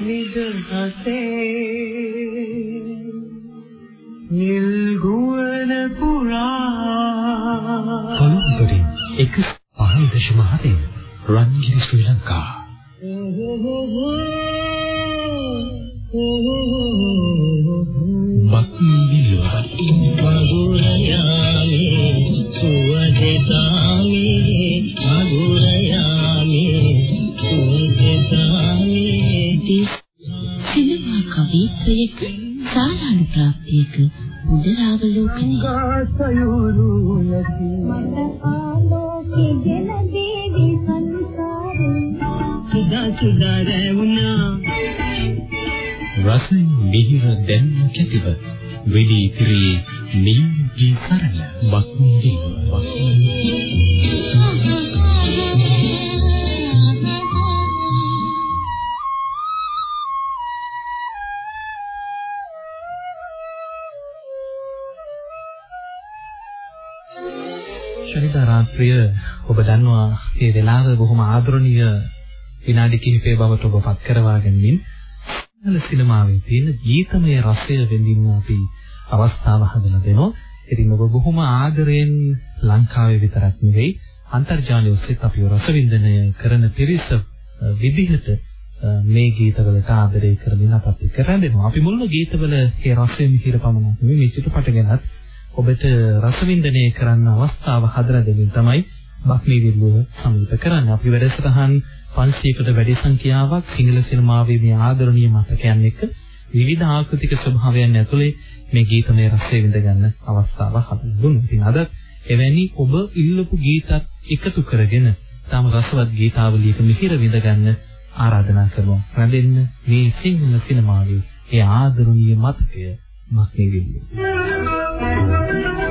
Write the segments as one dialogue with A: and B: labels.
A: නිදහසේ නිල් ගුවන පුරා
B: කොළඹ එක 5.7 රන්ගිරි ශ්‍රී ලංකා. බක්මී
A: මధుරයාමේ
C: සාරාණු ප්‍රාප්තියක මුදලාවලෝකනය
A: ගාසයුරු නැති
D: මට ආලෝකේ ගෙන දේවි සංසාරේ
A: සුදා සුදා රැවුනා
B: රස මිහිර දැන්න කැටිව. වෙලී ඉතිරි නියුගී
E: බොහොම ආදරණීය විනාඩි කිහිපය බවට ඔබ පත් කරවා ගැනීම සිංහල සිනමාවේ තියෙන ගීතමය රසය වෙනින්න අපි අවස්ථාව හදලා දෙනවා. ඉතින් ඔබ බොහොම ආදරයෙන් ලංකාවේ විතරක් නෙවෙයි අන්තර්ජාලය ඔස්සේත් අපි රසවින්දනය කරන පිරිස විදිහට මේ ගීතවලට ආදරය කරමින් අපත් එක්ක රැඳෙනවා. අපි මුල්ම ගීතවල ඒ රසය මිහිර පමණක් නෙවෙයි මේ චිත්‍රපට ගැනත් ඔබට රසවින්දනය කරන්න අවස්ථාව හදලා දෙමින් තමයි බක්මී විල්ලුව සමීප කරන්නේ. අපි වැඩසටහන් 500කට වැඩි සංඛ්‍යාවක් සිංහල සිනමාවේ මේ ආදරණීය මතකයන් එක්ක විවිධ ආකෘතික ස්වභාවයන් ඇතුලේ මේ ගීතමය රසය විඳ ගන්න අවස්ථාවක් හදලා දුන්නා. ඉතින් අද එවැනි ඔබ ඉල්ලපු ගීතත් එකතු කරගෙන තම රසවත් ගීතාවලියක මිහිර විඳ ගන්න ආරාධනා කරනවා. රැඳෙන්න මේ සිංහල සිනමාවේ ඒ ආදරණීය මතකය මක්නේ විල්ලුව.
A: ඔබ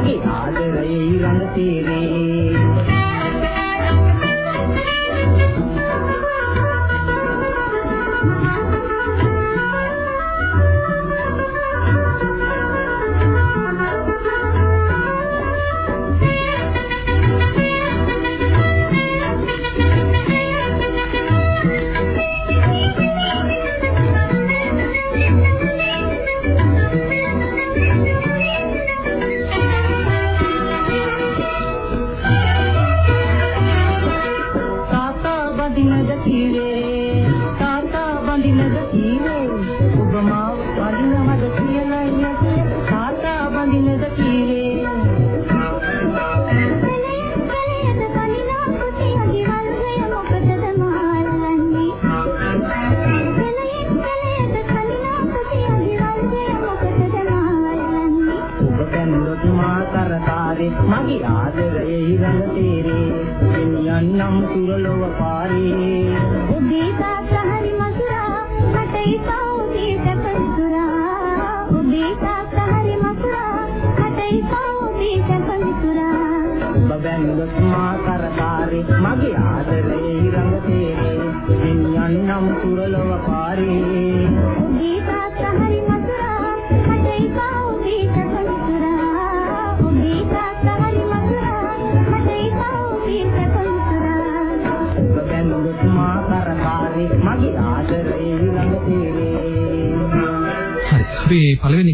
A: මගේ ආදරයේ ඉරඟ තේරේ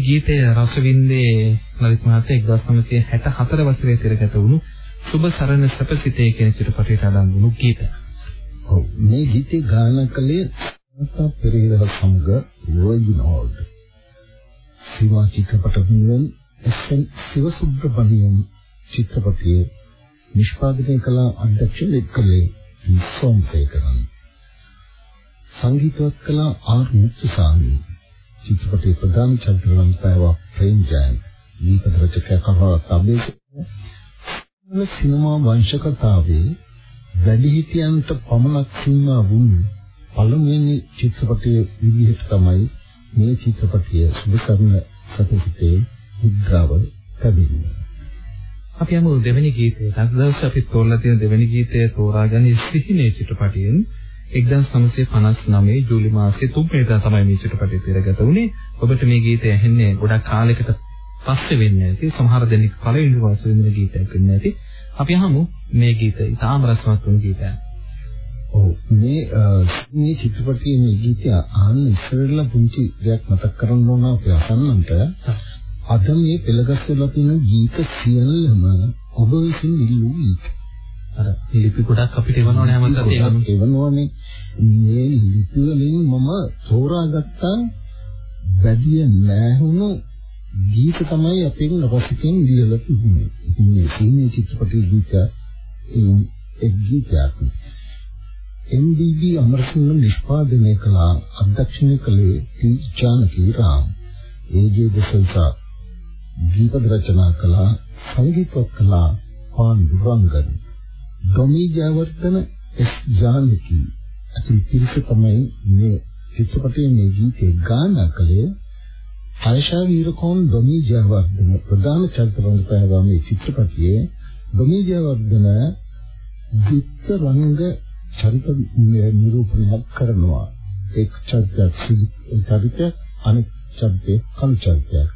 E: ගීතය රසවින්දේ ලලිත් මහත්තයා 1964 වසරේ තිරගත වුණු සුබ සරණ සැපසිතේ කියන චිත්‍රපටයට අඩංගුණු ගීතය.
F: ඔව් මේ ගීතේ ගායනා කළේ තා පෙරේරා සමග රොයිනෝල්ඩ් සීමා චිත්‍රපට වෙනුවෙන් එස්.එන්. සිවසුබ්‍රමණියම් චිත්‍රපටයේ නිෂ්පාදනය කළ අධ්‍යක්ෂ කළේ සෝමසේකරන් සංගීතවත් කළ ආර් මුත්තුසාමි චිත්‍රපටයේ ප්‍රධාන චරිතවලට පෑවා ප්‍රේම් ජයන්ත් දීපද රචකයා කහවත් අබේසේන සිනමා වංශ කතාවේ වැඩිහිටියන්ට පමණක් සීමා වුණු පළමුවෙනි චිත්‍රපටයේ විදිහට තමයි මේ චිත්‍රපටය සුබකරන සතුටේ මුද්‍රාව ලැබෙන්නේ.
E: අපි යමු දෙවෙනි ගීතයට. අද දවසේ අපි තෝරලා තියෙන දෙවෙනි ගීතය තෝරාගන්නේ සිහිනේ චිත්‍රපටයෙන් 1959 ජූලි මාසයේ 3 වෙනිදා තමයි මේ චිත්‍රපටය තිරගත වුණේ. ඔබට මේ ගීතය ඇහෙන්නේ ගොඩක් කාලයකට පස්සේ වෙන්නේ නැති සමහර දෙනෙක් පළවෙනි දවසේ වෙන ගීතයක් වෙන්නේ නැති. අපි අහමු මේ ගීතය. ඉතාම රසවත් වුණු ගීතයක්.
F: ඔව් මේ මේ චිත්‍රපටයේ මේ ගීතය අහන්න ඉස්සරලා පුංචි දෙයක් මතක් කරන්න ඕන අපේ අසන්නන්ට අද මේ පෙළගස්සලා තියෙන ගීත සියල්ලම ඔබ විසින් ඉල්ලූ ගීත.
E: අර ලිපි ගොඩක් අපිට එවනවනේ හැමදාම ඒක
F: එවනවනේ මේ ලිපි වලින් මම තෝරාගත්තා වැඩි නැහුණු ගීත තමයි අපෙන් රසිකෙන් ඉල්ලලා තිබුණේ. ඉතින් මේ සීනේ චිත්‍රපටයේ ගීත ඒ ගීතයක්. MBB අමරසිංහ නිෂ්පාදනය කළ අධ්‍යක්ෂණය කළේ ටී ජානකි රාම්. ඒජේ දසල්සා ගීත රචනා කළා සංගීතවත් කළා පාන් දුරංගන්. ඩොමි ජයවර්ධන එස් ජානකි අතින් පිරිස තමයි මේ චිත්‍රපටයේ මේ ගීතේ ගායනා කළේ ආයෂා වීරකෝන් ඩොමි ජයවර්ධන ප්‍රධාන චරිත රංගපෑවා මේ චිත්‍රපටයේ ඩොමි ජයවර්ධන විත්ත රංග චරිත නිරූපණයක් කරනවා. එක් චරිතයක් චරිතයක් අනෙක් චරිතයක් කළු චරිතයක්.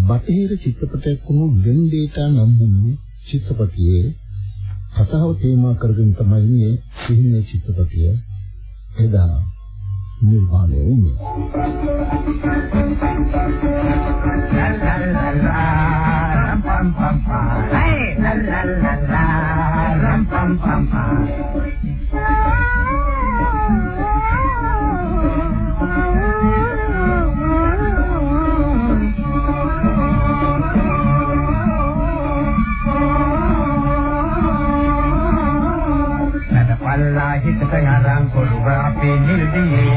F: බටහිර චිත්‍රපටයක් වුණු වෙන්ඩේටා නම් වුණු චිත්‍රපටයේ කතාව තේමා කරගෙන තමයි මේ සිහිනේ චිත්‍රපටය එදා නිර්මාණය වුණේ.
G: La la la la, ram pam pam pam. Hey, la la la la, ram pam pam pam. පල්ලා හිතට යරන් කොළුව අපේ නිර්දියේ.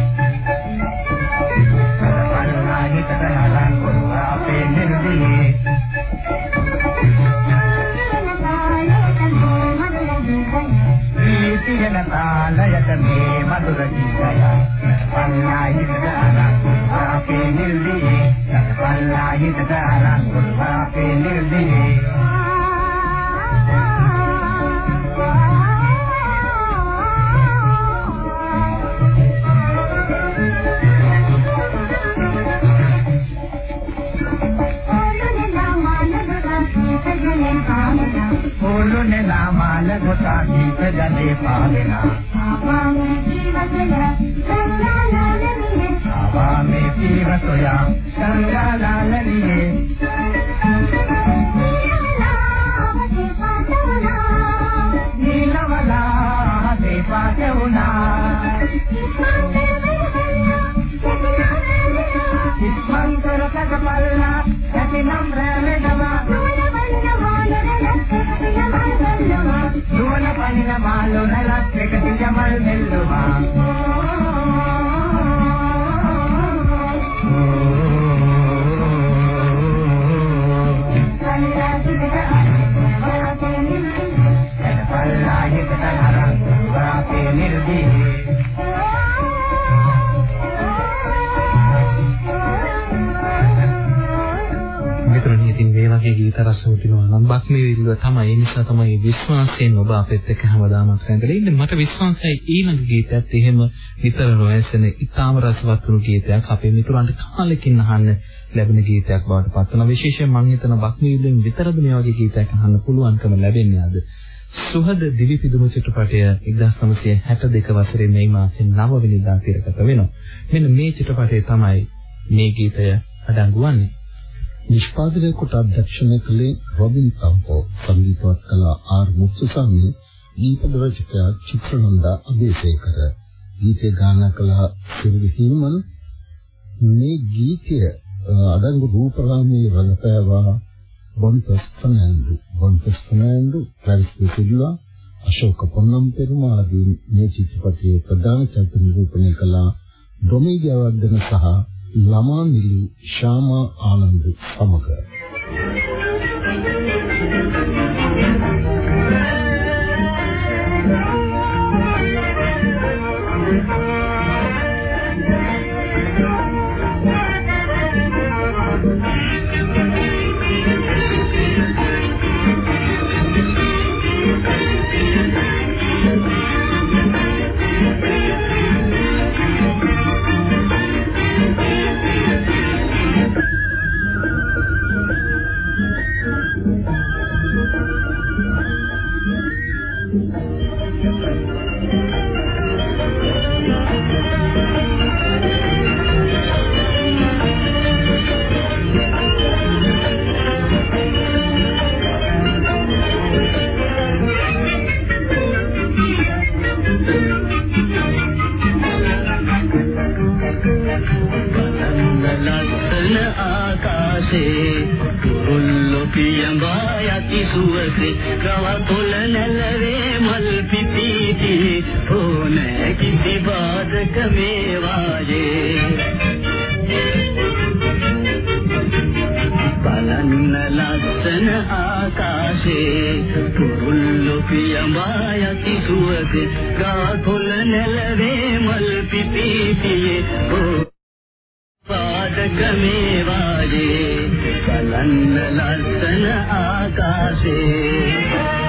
G: පල්ලා හිතට යරන් කොළුව අපේ නිර්දියේ. ප්‍රීතියන තාලයට මේ මధుර ගීතය පල්ලා හිතට යරන් කොළුව අපේ නිර්දියේ. පල්ලා හිතට යරන් කොළුව
E: බක්මී විල්ල තමයි ඒ නිසා තමයි විශ්වාසයෙන් ඔබ අපෙත් එක්ක හැමදාමත් රැඳලා ඉන්නේ. මට විශ්වාසයි ඊළඟ ගීතයත් එහෙම නිතර නොඇසෙන ඉතාම රසවත් වුණු ගීතයක් අපේ මිතුරන්ට කාලෙකින් අහන්න ලැබෙන ගීතයක් බවට පත් වෙනවා විශේෂයෙන් මම හිතන බක්මී විල්ලෙන් විතරද මේ වගේ ගීතයක් අහන්න පුළුවන්කම ලැබෙන්නේ අද සුහද දිවි පිදුම චිත්‍රපටය 1962 වසරේ මේ මාසෙන් 9 වෙනිදා තිරගත වෙනවා. මෙන්න මේ චිත්‍රපටයේ තමයි මේ ගීතය අඩංගු වන්නේ.
F: නිෂ්පාදනය කොට අධ්‍යක්ෂණය කළේ රොබින් තම්පෝ සංගීතවත් කළ ආර් මුක්සුසාමි දීපද රචකයා චිත්‍රනන්දා අබේසේකර ගීතය ගායනා කළ සිරිල් හිමන් මේ ගීතය අදංගු රූපරාමයේ රඟපෑවා බොන්පස් ෆර්නෑන්ඩෝ බොන්පස් ෆර්නෑන්ඩෝ ක්ලැරිස් පිසිල්ලා අශෝක පොන්නම් පෙරුමා ආදී මේ චිත්‍රපටයේ ප්‍රධාන චරිත නිරූපණය කළ. ඩොමි ජයවර්ධන සහ ළමා නිලි ශාමා ආනන්ද සමග
H: කුරුල්ලෝ පියඹා යති සුවසේ ගව පොළ නැලවේ මල් පිපිති ඕ පාදක මේ වාජේ බලන්න ලස්සන ආකාශේ.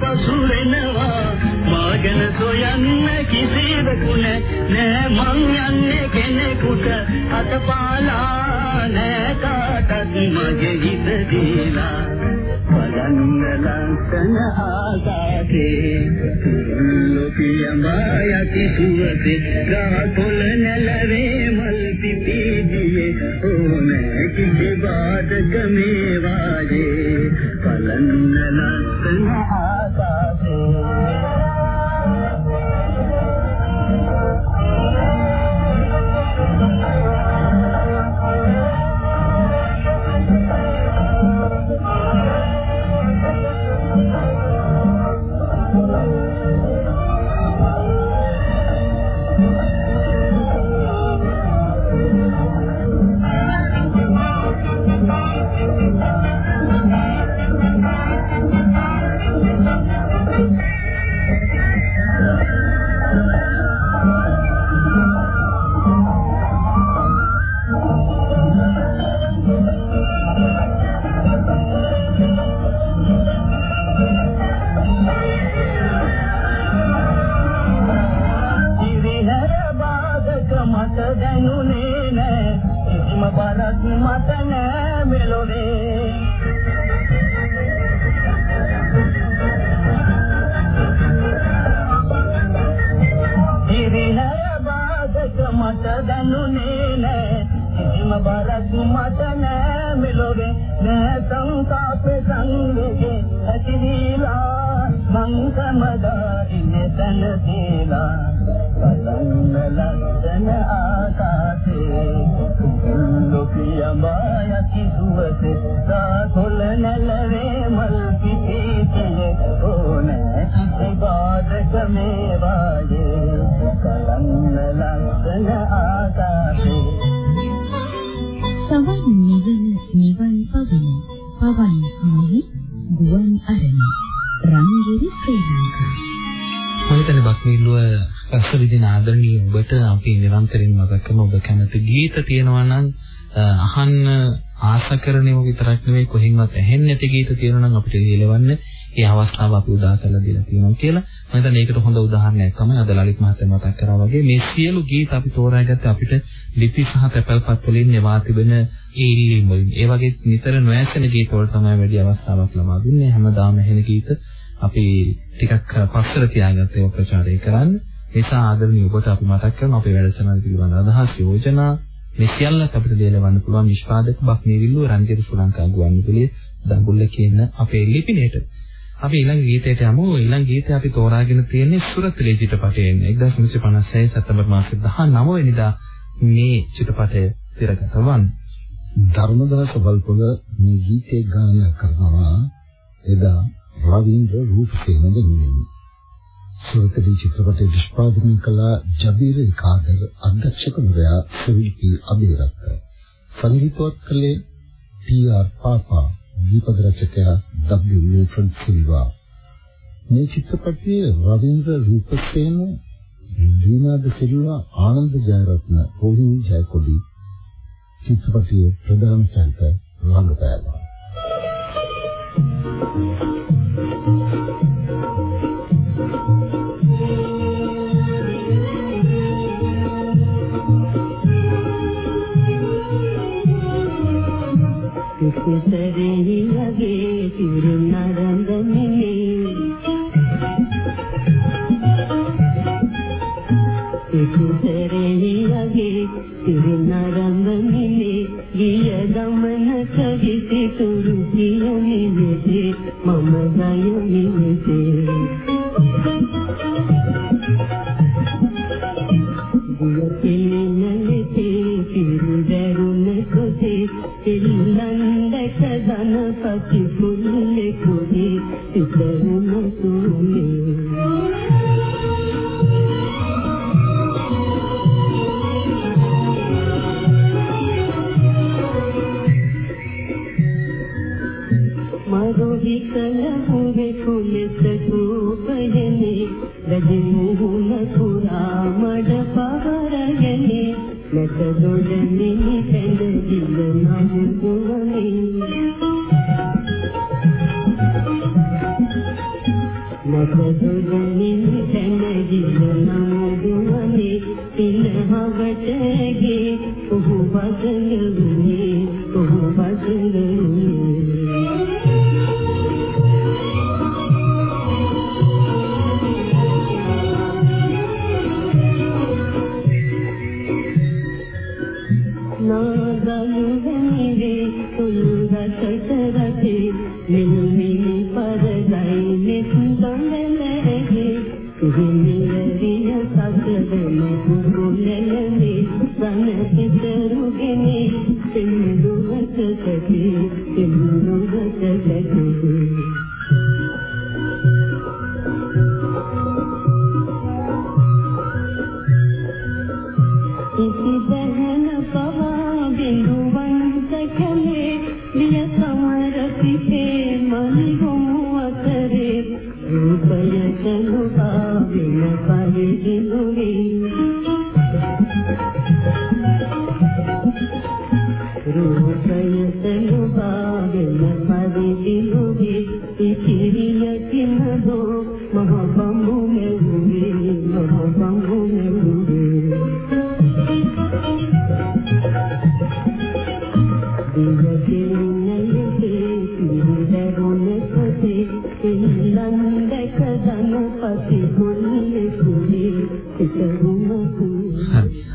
H: තනියෙන් පසු වෙනවා මාගෙන සොයන්න කිසිවෙකු නැහැ නෑ. මං යන්නේ කෙනෙකුට අතපාලා නෑ කාටත් මගේ හිත දීලා. බලන්න ලස්සන ආකාශේ ලෝකියමා යති සුවසේ. ගහකොළ නැලවේ මල් පිපිදියේ. ඕනෑ කිසි බාධක මේ වාජේ බලන්න ලස්සන ආකාශේ මට දැනුනේ නෑ කිසිම බරක් මට නෑ මෙලොවේ. ඉරිහැර බාධක මට දැනුනේ නෑ කිසිම බරක් මට නෑ මෙලොවේ. නෑ සංකාපේ සංවේගේ ඇතිවිලා මං සමදා ඉන්නේ තනදීලා බලන්න ලස්සන ආකාශේ
C: මේ වාගේ
E: කලන්න ලස්සන ආ රස විදින ආදරණීය ඔබට අපි නිරන්තරයෙන් මතක් කරන ඔබ කැමති ගීත තියෙනවා නම් අහන්න ආස කරනේම විතරක් නෙවෙයි කොහෙන්වත් ඇහෙන්නේ නැති ගීත තියෙනවා නම් අපිට ලියලවන්න ඒ අවස්ථාව අපි උදා කරලා දීලා තියෙනවා කියලා. මම හිතන්නේ ඒකට හොඳ උදාහරණයක් තමයි අද ලලිත් මහත්තයා මතක් කරා වගේ මේ සියලු ගීත අපි තෝරාගත්තේ අපිට ලිපි සහ තැපැල්පත් වලින් නෙවා තිබෙන ඒ ඉල්ලීම් වලින්. ඒ වගේ නිතර නොඇසෙන ගීත වල තමයි වැඩි අවස්ථාවක් ලබා දුන්නේ. හැමදාම ඇහෙන ගීත අපි ටිකක් පස්සට තියාගත්ත ඒවා ප්‍රචාරය කරන්න. නිසා ආදරණීය ඔබට අපි මතක් කරන අපේ වැඩසටහන පිළිබඳ අදහස් යෝජනා මේ සියල්ලත් අපිට දෙලවන්න පුළුවන් නිෂ්පාදක බක්මීවිල්ලුව රංගිර ශ්‍රී ලංකා ගුවන්විදුලිය දඹුල්ල කියන අපේ ලිපිණයට. අපි ඊළඟ ගීතයට යමු. ඊළඟ ගීතය අපි තෝරාගෙන තියෙන්නේ සුරතලේ චිත්‍රපටයෙන් 1956 සැප්තැම්බර් මාසයේ 19 වෙනිදා මේ චිත්‍රපටය තිරගත වන්නේ.
F: ධර්මදාස බල්පොල මේ ගීතේ ගායනා කරනවා එදා රවීන්ද්‍ර රූපසේන වෙනුවෙන් සුරතලී චිත්‍රපටයේ නිෂ්පාදනය කළ ජබීර කාදර් අධ්‍යක්ෂකවරයා ශ්‍රීපී අබේරත්න සංගීතවත් කළේ ටී.ආර්. පාපා දීපද රචකයා ඩබ්ලිව් නිල්සන් සිල්වා මේ චිත්‍රපටයේ රවීන්ද්‍ර රූපසේන දීනාද සිල්වා ආනන්ද ජයරත්න රෝහිණී ජයකොඩි චිත්‍රපටයේ ප්‍රධාන චරිත රංගපෑවා Thank you.
I: කුසරෙහිගේ තිරුනරඳමිනේ කුසරෙහිගේ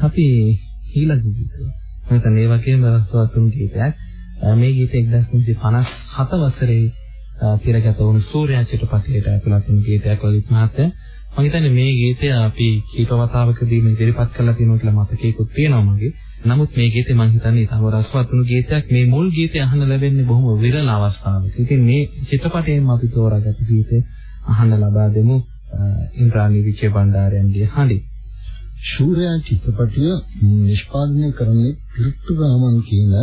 E: අපි ඊළඟ ගීතය. මම හිතන්නේ ඒ වගේම සුවතුන් ගීතයක්. මේ ගීතය 1957 වසරේ තිරගත වුණු සූර්යා චිත්‍රපටයට ඇතුළත් වුණු ගීතයක් ලලිත් මහත්තයා. මම හිතන්නේ මේ ගීතය අපි කීප වතාවකදී මේ ඉදිරිපත් කරලා තියෙනවා කියලා මතකයකුත් තියෙනවා මගේ. නමුත් මේ ගීතේ මම හිතන්නේ තව රසවත් වුණු ගීතයක්. මේ මුල් ගීතය අහන්න ලැබෙන්නේ බොහොම විරල අවස්ථාවක. ඉතින් මේ චිත්‍රපටයෙන් අපි තෝරාගත්ත ගීතය අහන්න ලබා දෙමු ඉන්ද්‍රාණි විජේ බණ්ඩාරයන්ගේ හඬින්.
F: ශූරයා චිත්‍රපටිය නිෂ්පාදනය කරන්නේ පිරිට්ටු රාමන් කියන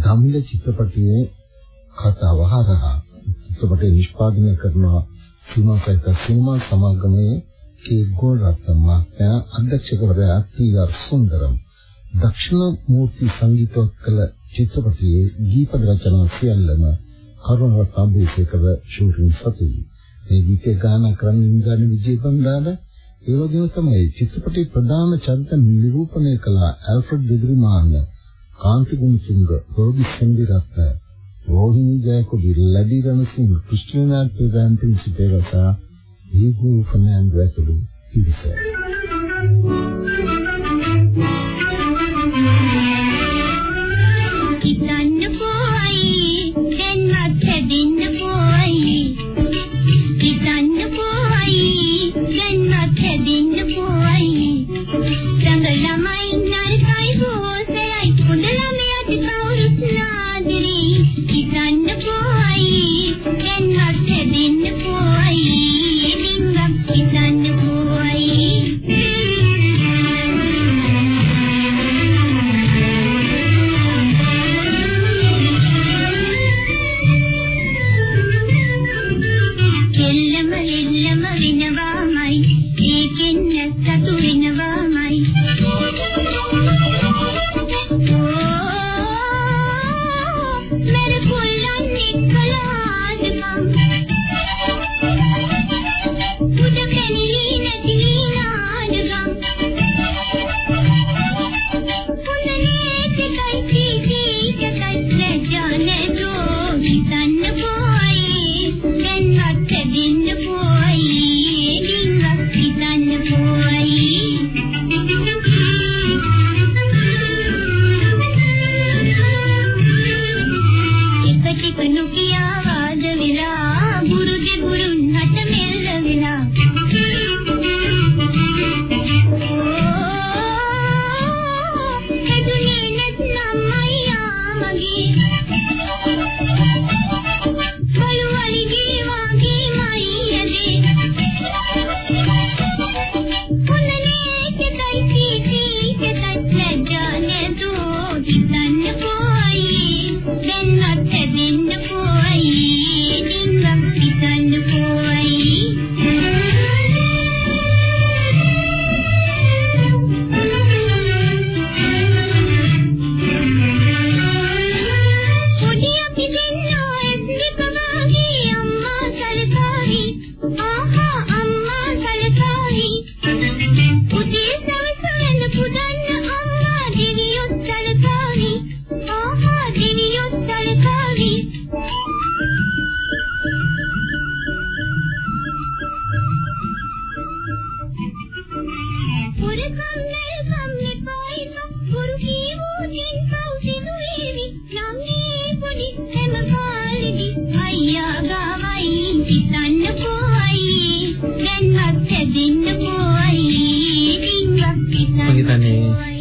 F: දමිළ චිත්‍රපටයේ කතාව හරහා චිත්‍රපටය නිෂ්පාදනය කරන සීමා සහිත සිනමා සමාගමේ කේ ගෝරත්න මහත්මයා අධ්‍යක්ෂකවරයා ටී.ආර්. සුන්දරම් දක්ෂිණ මූර්ති සංගීතවත් කළ චිත්‍රපටයේ ගීත රචනා සියල්ලම කරුණාරත්න අබේසේකර ශූරින් සතුයි. මේ ගීතය ගායනා කරන්න ඉන්ද්‍රානි විජේබණ්ඩාර ඒ වගේම තමයි චිත්‍රපටයේ ප්‍රධාන චරිත නිරූපණය කළ ඇල්ෆ්‍රඩ් දෙග්රිමාන්න කාන්ති ගුණතුංග රෝගි සෙන්දිරත්න රෝහිණී ජයකොඩි ලඩි රණසිංහ ක්‍රිස්ටියානා ප්‍රදාන්තින් සිටේරසා හීගු ෆර්නෑන්ඩෝ ඇතුළු පිරිස.
D: හිතන්න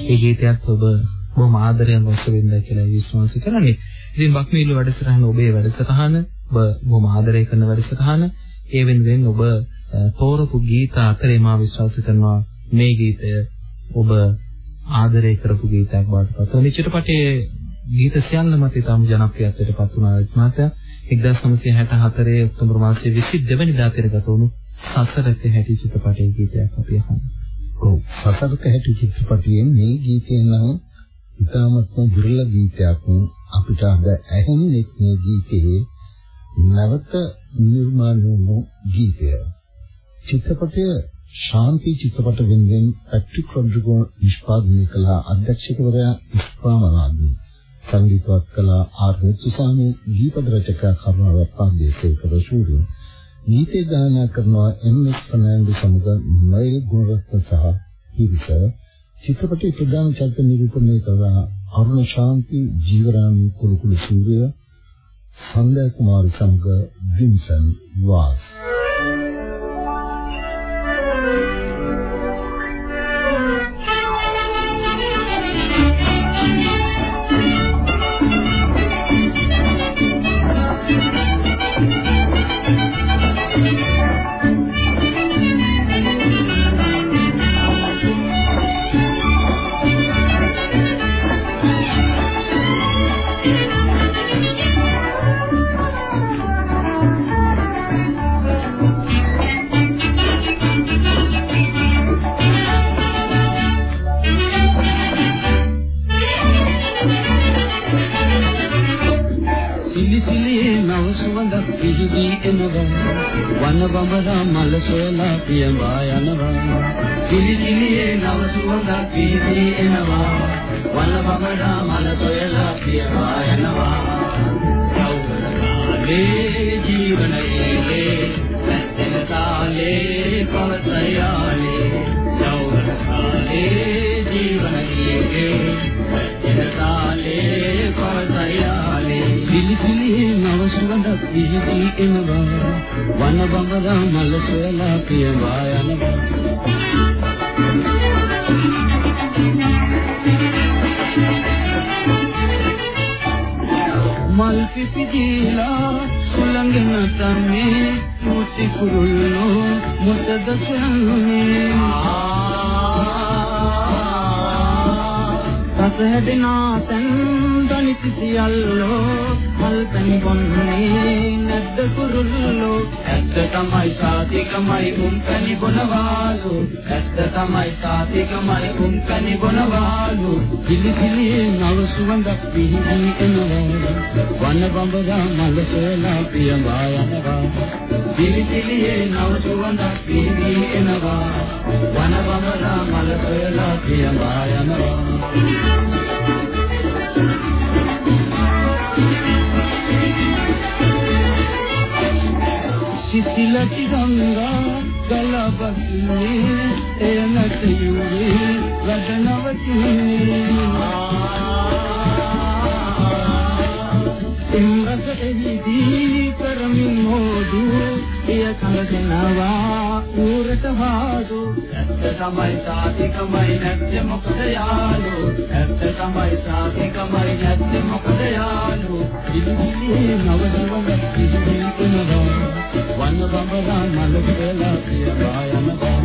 D: හිතන්නේ
E: මේ ගීතයත් ඔබ බොහොම ආදරයෙන් ඔස්සවෙන්න කියලා විශ්වාස කරන්නේ. ඉතින් බක්මීල වැඩසටහන ඔබේ වැඩසටහන ඔබ බොහොම ආදරය කරන වැඩසටහන. ඒ වෙනුවෙන් ඔබ අ, තෝරපු ගීත අතරේ මා විශ්වාස කරනවා මේ ගීතය ඔබ ආදරය කරපු ගීතයක් බවට පත් වෙනවා. මේ චිත්‍රපටයේ ගීත සියල්ලම ඉතාම ජනප්‍රියත්වයට පත් වුණා විත්මාතය. 1964 ඔක්තෝබර් මාසයේ 22 වෙනිදා පෙරගත වුණු සසරක හැටි චිත්‍රපටයේ ගීතයක් අපි අහනවා.
F: ඔව්. සසරක හැටි චිත්‍රපටයේ මේ ගීතය නම් ඉතාමත්ම දුර්ලභ ගීතයක්. අපිට අද ඇහෙන්නේ මේ ගීතයේ නැවත නිර්මාණය වුණු ගීතය. චිත්‍රපටය ශාන්ති චිත්‍රපට වෙනුවෙන් පැට්‍රික් රොඩ්රිගෝ නිෂ්පාදනය කළ අධ්‍යක්ෂකවරයා ඉස්පාමනාදී සංගීතවත් කළ ආර්. මුත්තුසාමි ගීත රචකයා කරුණාරත්න පාන්දේසේකර ශූරින් ගීතය ගායනා කරනවා එම්.එස්. ෆර්නෑන්ඩෝ සමග නොයල් ගුණරත්න සහ පිරිස චිත්‍රපටයේ ප්‍රධාන චරිත නිරූපණය කළ අරුණ ශාන්ති ජීවරාණි කුරුකුළු සූර්ය සන්දය කුමාර සමග වින්සන් වාස්
H: බඹරා මල සොයලා පියඹා යනවා. පිළිසිලියේ නව සුවඳක් පිහිදී එනවා. වන බඹරා මල සොයලා පියඹා යනවා. කවුරුනාලේ ජීවනයේ නැත්නම් තාලේ පවතයාලේ කවුරුනාලේ ජීවනයේ නැත්නම් තාලේ පවතයාලේ සිලිසිලියේ නව සුවඳක් පිහිදී එනවා. වන බඹරා මල සොයලා පියඹා යනවා මල් පිපිදීලා සුළඟන තන්නේ මුති කුරුල්ලෝ මොතද සන්නේ රස හැදෙනා තැන් දනිති සියල්ලෝ මල් පැන් බොන්නේ නැද්ද කුරුල්ලෝ? ඇත්ත තමයි සාතිකමයි උන් පැණි බොනවාලු. ඇත්ත තමයි සාතිකමයි උන් පැණි බොනවාලු. පිලිසිලි නව සුවඳක් පිහිදී එනවා වන බඹරා මල සොයලා පියඹා යනවා. පිලිසිලියේ නව සුවඳක් පිහිදී එනවා වන බඹරා මල සොයලා පියඹා යනවා. සිසිලති ගංගා ගලබසිනේ එය නැතියුවේ රදනවතිනේ ඉම්රස එහිදී කරමින් හෝදු එය කලදෙනවා ඌරට හාදු ඇත්ත තමයි සාතිකමයි නැත්තේ මොකද යාලු ඇත්ත තමයි සාතිකමයි නැත්තේ මොකද යාලු ඉලිලි නවදවන පිළිදි එනවා වන්න බඹරා මල කියලා පියවා යනවා.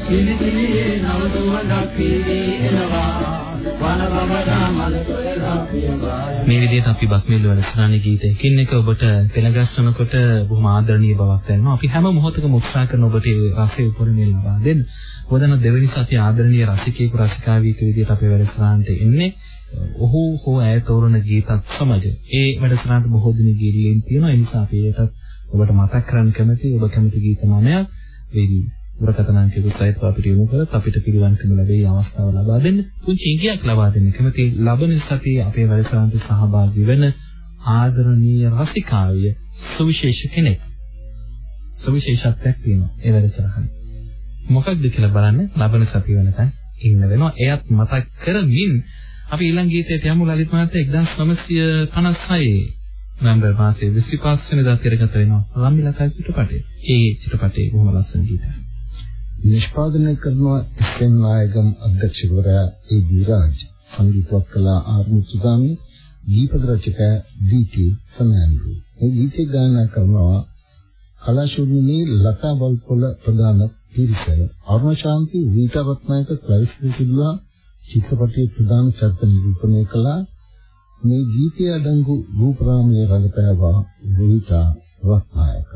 H: සිලිසිලි නවදවන පිළිදි එනවා. වන බඹරා මල කියලා පියවා
E: මේ විදිහට අපි බක්මීල් වැඩසටහනේ ගීතයකින් එක ඔබට පෙළගස්සනකොට බොහොම ආදරණීය බවක් දැනෙනවා. අපි හැම මොහොතකම උත්සාහ කරන ඔබට ඒ රසය උපරිමයෙන් ලබා දෙන්න. වදන දෙවෙනි සතිය ආදරණීය රසිකයෙකු රසිකාවියක විදිහට අපේ වැඩසටහනට එන්නේ. ඔහු හෝ ඇය තෝරන ගීතත් සමග ඒ වැඩසටහනට බොහෝ දින ගිහින් තියෙනවා. ඒ නිසා අපි ඒකට ඔබට මතක් කරන්න කැමතියි. ඔබ කැමති ගීත නමයක් වේවි. දුරකථන අංකයක සහිතව අපිට යොමු කරත් අපිට පිළිවන් කරන ලැබෙයි අවස්ථාව ලබා දෙන්න. පුංචි ඉඟියක් ලබා දෙන්න. කැමති ලබන සතියේ අපේ වැඩසටහනට සහභාගී වෙන ආදරණීය රසිකාවිය සුවිශේෂ කෙනෙක්. සුවිශේෂත්වයක් තියෙනවා ඒ වැඩසටහනේ. මොකක්ද කියලා බලන්න ලබන සතිය වෙනකන් ඉන්න වෙනවා. එයත් මතක් කරමින් අපි ඊළඟ ගීතයට යමු ලලිත් මහත්තයා 1956 නොවැම්බර් මාසයේ 25 වෙනිදා තිරගත වෙනවා රම්මිලකයි චිත්‍රපටය. ඒ චිත්‍රපටයේ බොහොම ලස්සන ගීතයක්.
F: නිෂ්පාදනය කරනවා එස්.එන්. නායකම් අධ්‍යක්ෂකවරයා ඒ දීරාජ් සංගීතවත් කලා ආර් මුතුගාමි දීපද රචකයා ඩී.ටී. ෆර්නෑන්ඩෝ මේ ගීතය ගායනා කරනවා කලාශූන්‍යනී ලතා වල්පොල ප්‍රධාන පිරිස අරුණ ශාන්ති වීතා රත්නායක ක්ලයිස් සිල්වා චිත්‍රපටයේ ප්‍රධාන චරිත නිරූපණය කළා මේ ගීතය අඩංගු රූපරාමයේ රඟපෑවා වීතා රත්නායක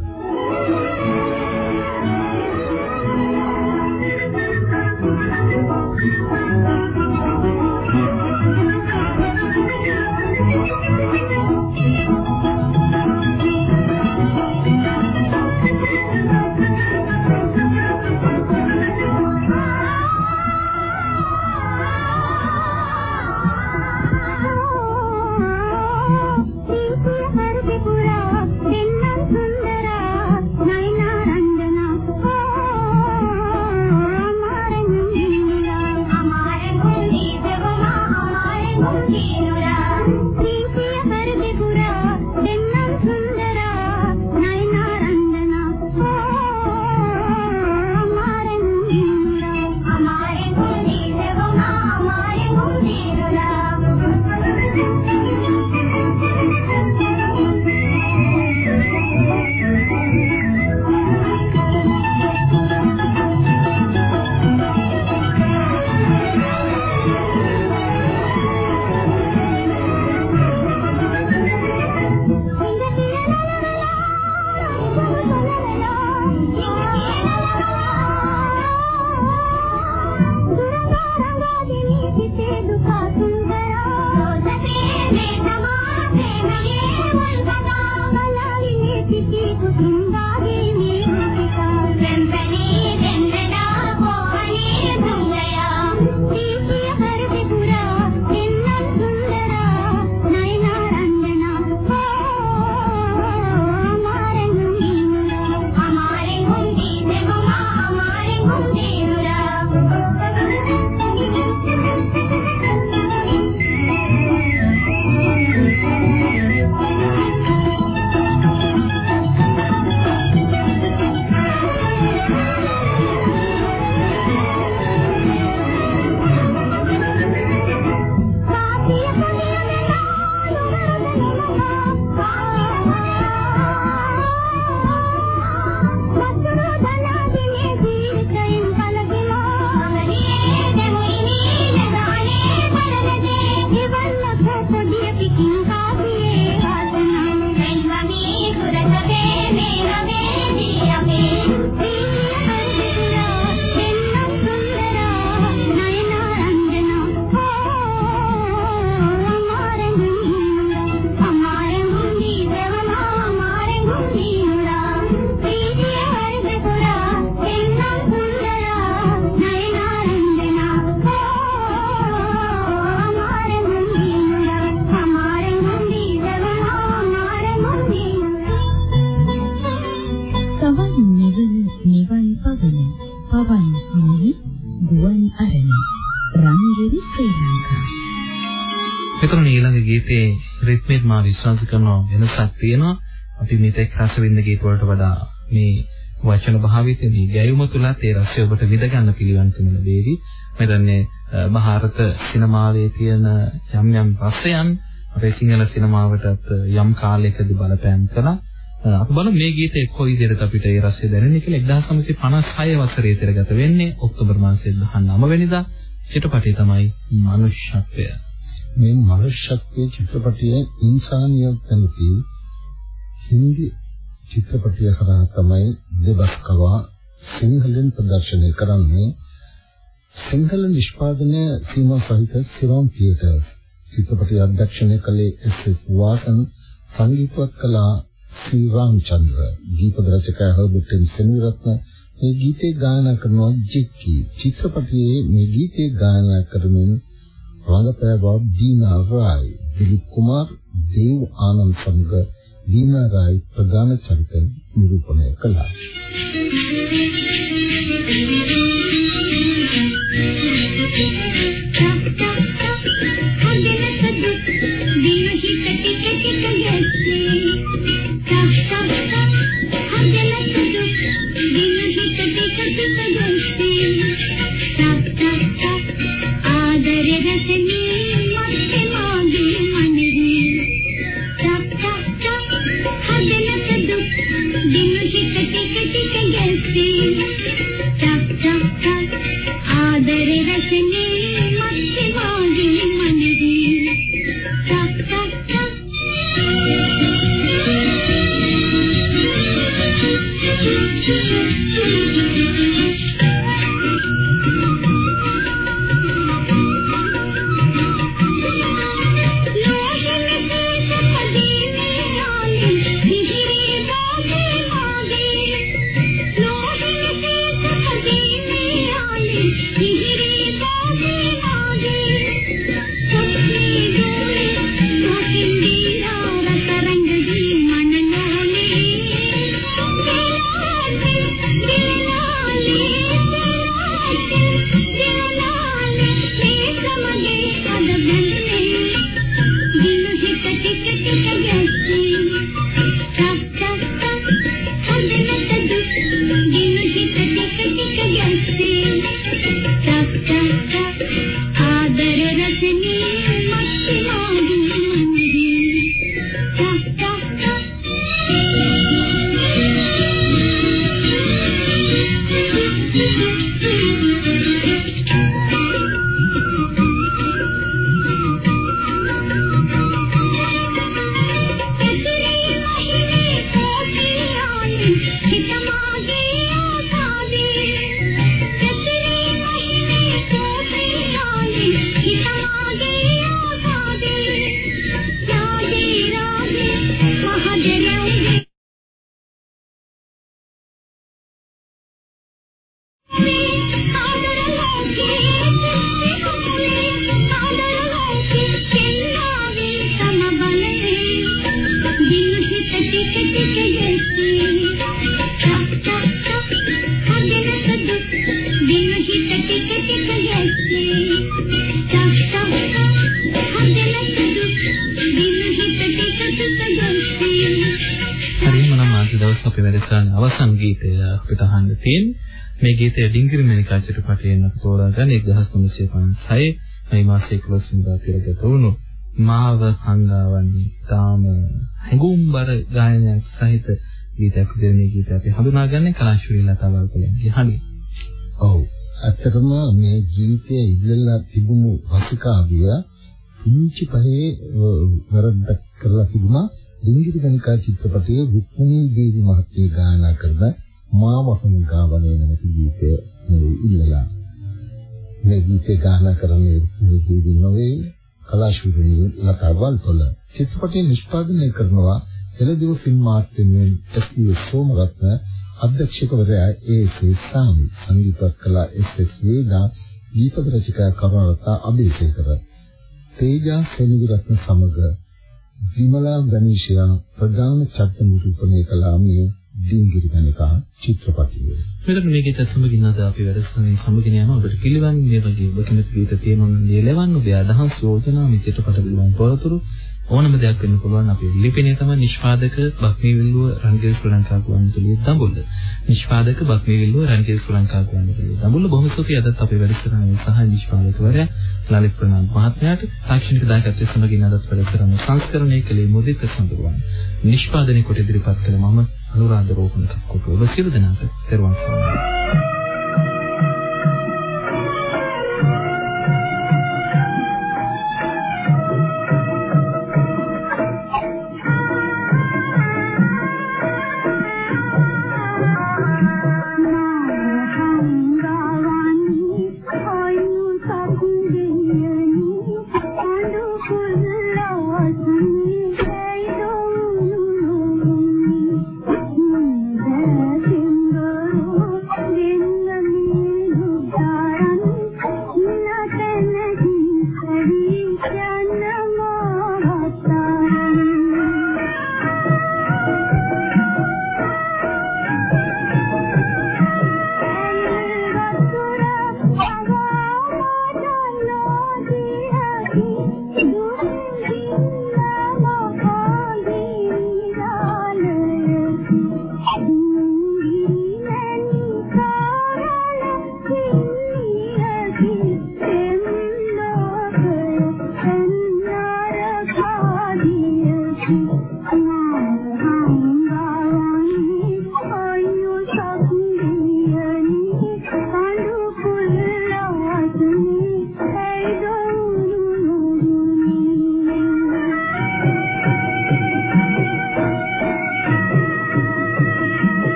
E: මා විශ්වාස කරනවා වෙනසක් තියෙනවා. අපි මේක රස විඳ ගීත වලට වඩා මේ වචන භාවිතේ මේ ගැයුම තුලත් ඒ රසය ඔබට විඳ ගන්න පිළිවන් තුන ලැබේවි. මම දන්නේ ಭಾರತ සිනමාවේ තියෙන යම් යම් රසයන් අපේ සිංහල සිනමාවටත් යම් කාලයකදී බලපෑම් කළා. අපි බලමු මේ ගීතේ කොයි විදිහට අපිට ඒ රසය දැනෙන්නේ කියලා 1956 වසරේ තිරගත වෙන්නේ ඔක්තෝබර් මාසයේ 19 වෙනිදා චිත්‍රපටය තමයි මනුෂ්‍යත්වය.
F: මේ මනුෂ්‍යත්වයේ චිත්‍රපටයේ ඉන්සානියත් නැති හින්දි චිත්‍රපටය කරා තමයි දෙබස්කවා සිංහලෙන් ප්‍රදර්ශනය කරන්නේ සිංහල නිෂ්පාදනය සීමා සහිත සිරෝම් තියටර්ස් චිත්‍රපටය අධ්‍යක්ෂණය කළේ එස්.එස්. වාසන් සංගීතවත් කළා ශ්‍රී රාමචන්ද්‍ර ගීත රචකයා හර්බර්ට් එන් සෙනවිරත්න මේ ගීතේ ගායනා කරනවා ජෙක්කි චිත්‍රපටයේ මේ ගීතේ ගායනා කරමින් රංගපෑවා දීනා රායි. දිලීප් කුමාර් දේව් ආනන්ද සමග දීනා රායි ප්‍රධාන චරිත නිරූපණය කළා.
D: ආදර
E: මේ ගීතය ඩිංගිරි මෙනිකා චිත්‍රපටයෙන් අපි තෝරාගන්න 1956 මේ මාසයේ 11 වෙනිදා තිරගත වුණු මාව හංගාවන්නේ තාම හැඟුම්බර ගායනයක් සහිත ගීතයක් විදිහට මේ ගීතය අපි හඳුනාගන්නේ කලාශූරී ලතාවල් කලන්ගේ හඬින්.
F: ඔව්. ඇත්තටම මේ ගීතය ඉල්ලලා තිබුණු රසිකාවිය පුංචි පහේ වරද්දක් කරලා තිබුණා. ඩිංගිරි ගණිකා චිත්‍රපටයේ රුක්මනී දේවි මහත්මිය ගායනා කරන මා වහන ගාවනේ නැති ගීතය නෙවෙයි ඉල්ලලා මේ ගීතේ ගායනා කරන්නේ රුක්මනී දේවි නොවේ කලාශූරී ලතා වල්පොල චිත්‍රපටය නිෂ්පාදනය කරනවා එළදිව ෆිල්ම් ආර්ට් වෙනුවෙන් එස්.ඩී. සෝමරත්න අධ්‍යක්ෂකවරයා ඒ.ඒ. සාමි සංගීතවත් කළ එස්.එස්. වේදා ගීත රචකයා කරුණාරත්න අබේසේකර තේජා සෙනවිරත්න සමග විමලා ගණේශයා ප්‍රධාන චරිත නිරූපණය කළ මේ දින්ගිරි ගණිකා චිත්‍රපටිය.
E: මෙතන මේ ගීත සමගින් අද අපි වැඩසටහනේ සමගින් යනවා. ඔබට පිළිවන් මේ වගේ ඔබ කැමති ගීත තියෙනවා නම් ලියලවන්න ඔබේ අදහස් යෝජනා මේ චිත්‍රපට පිළිබඳ තොරතුරු ඕනම දෙයක් වෙන්න පුළුවන් අපේ ලිපිනේ තමයි නිෂ්පාදක බක්මීවිල්ලුව රන්ගිල් ශ්‍රී ලංකා ගුවන්විදුලියේ දඹුල්ල. නිෂ්පාදක බක්මීවිල්ලුව රන්ගිල් ශ්‍රී ලංකා ගුවන්විදුලියේ දඹුල්ල බොහොම ස්තුතියි අදත් අපේ වැඩසටහනේ සහ නිෂ්පාදකවරයා ලලිත් ප්‍රනාන්දු මහත්මයාට තාක්ෂණික දායකත්වයේ සමගින් අදත් වැඩසටහන සංස්කරණය කළේ මුදිත සඳරුවන්. නිෂ්පාදනය කොට ඉදිරිපත් කළ මම 노란도록 묻고 또 실
D: 드나서 새로운 상 황. Thank you.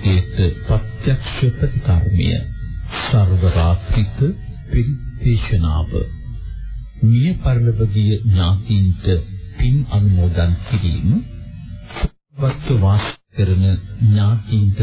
D: ත්‍රිවිධ රෝගයට ප්‍රත්‍යක්ෂ ප්‍රතිකර්මය සර්ව රාත්‍රික පිරිපේශනාව මිය පරලොවගිය ඥාතීන්ට පින් අනුමෝදන් කිරීම වත්ව වාස කරන ඥාතීන්ට